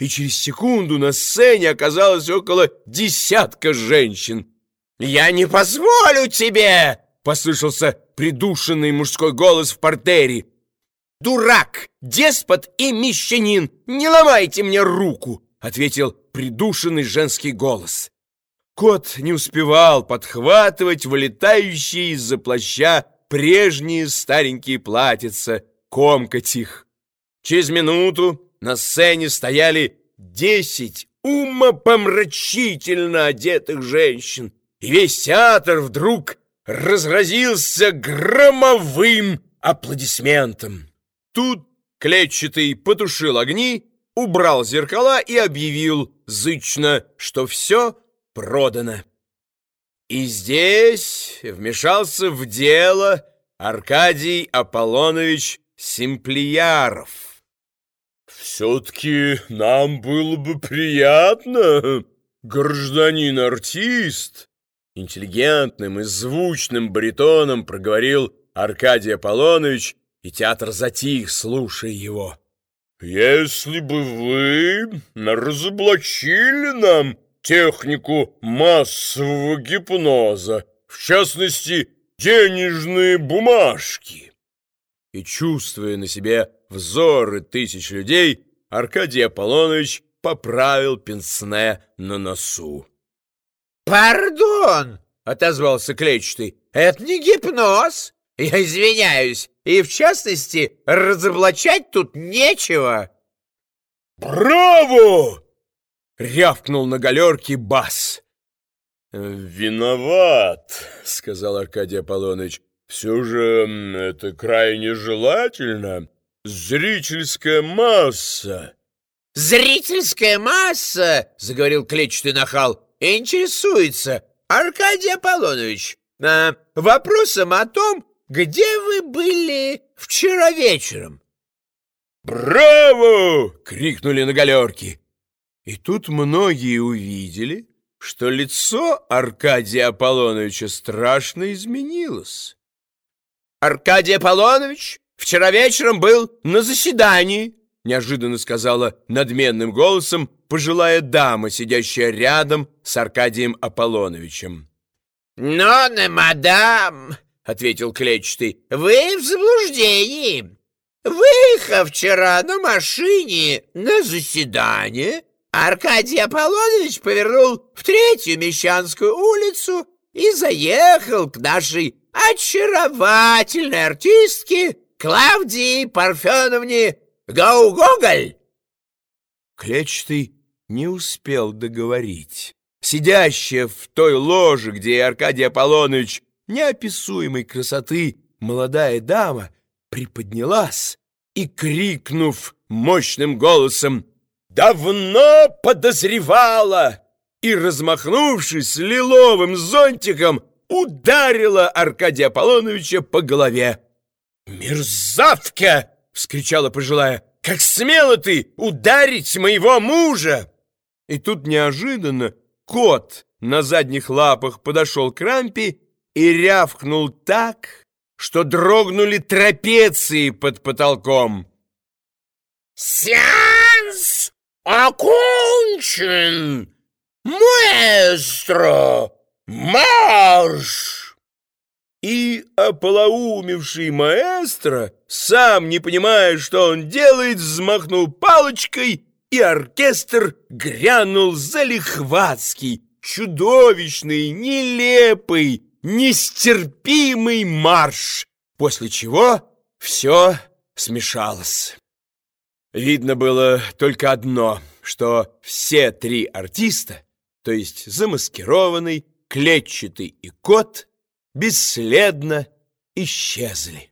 и через секунду на сцене оказалось около десятка женщин. «Я не позволю тебе!» — послышался придушенный мужской голос в портере. «Дурак, деспот и мещанин! Не ломайте мне руку!» — ответил придушенный женский голос. Кот не успевал подхватывать вылетающие из-за плаща прежние старенькие платьица, комкать их. Через минуту на сцене стояли десять умопомрачительно одетых женщин, и весь театр вдруг разразился громовым аплодисментом. Тут клетчатый потушил огни, убрал зеркала и объявил зычно, что все продано. И здесь вмешался в дело Аркадий Аполлонович Симплияров. «Все-таки нам было бы приятно, гражданин-артист!» Интеллигентным и звучным баритоном проговорил Аркадий Аполлонович, и театр затих, слушая его. «Если бы вы разоблачили нам технику массового гипноза, в частности, денежные бумажки!» И, чувствуя на себе взоры тысяч людей, Аркадий Аполлонович поправил пенсне на носу. «Пардон!» — отозвался клетчатый. «Это не гипноз! Я извиняюсь, и в частности разоблачать тут нечего!» «Браво!» — рявкнул на галерке бас. «Виноват», — сказал Аркадий Аполлоныч. «Все же это крайне желательно. Зрительская масса». «Зрительская масса!» — заговорил клетчатый нахал интересуется Аркадий Аполлонович а, вопросом о том, где вы были вчера вечером. «Браво!» — крикнули на галерке. И тут многие увидели, что лицо Аркадия Аполлоновича страшно изменилось. «Аркадий Аполлонович вчера вечером был на заседании», — неожиданно сказала надменным голосом пожилая дама, сидящая рядом с Аркадием Аполлоновичем. «Но, мадам», — ответил клетчатый, — «вы в заблуждении. Выехав вчера на машине на заседание, Аркадий Аполлонович повернул в третью Мещанскую улицу и заехал к нашей очаровательной артистке Клавдии Парфеновне Гаугоголь. Клетчатый не успел договорить. Сидящая в той ложе, где Аркадий Аполлонович неописуемой красоты молодая дама приподнялась и, крикнув мощным голосом «Давно подозревала!» и, размахнувшись лиловым зонтиком, ударила Аркадия Аполлоновича по голове. «Мерзавка!» — вскричала пожилая. «Как смело ты ударить моего мужа!» И тут неожиданно кот на задних лапах подошел к рампе и рявкнул так, что дрогнули трапеции под потолком. «Сеанс окончен! Маэстро, марш!» И ополоумевший маэстро, сам не понимая, что он делает, взмахнул палочкой, и оркестр грянул залихватский, чудовищный, нелепый, нестерпимый марш, после чего все смешалось. Видно было только одно, что все три артиста, то есть замаскированный, клетчатый и кот — бесследно исчезли.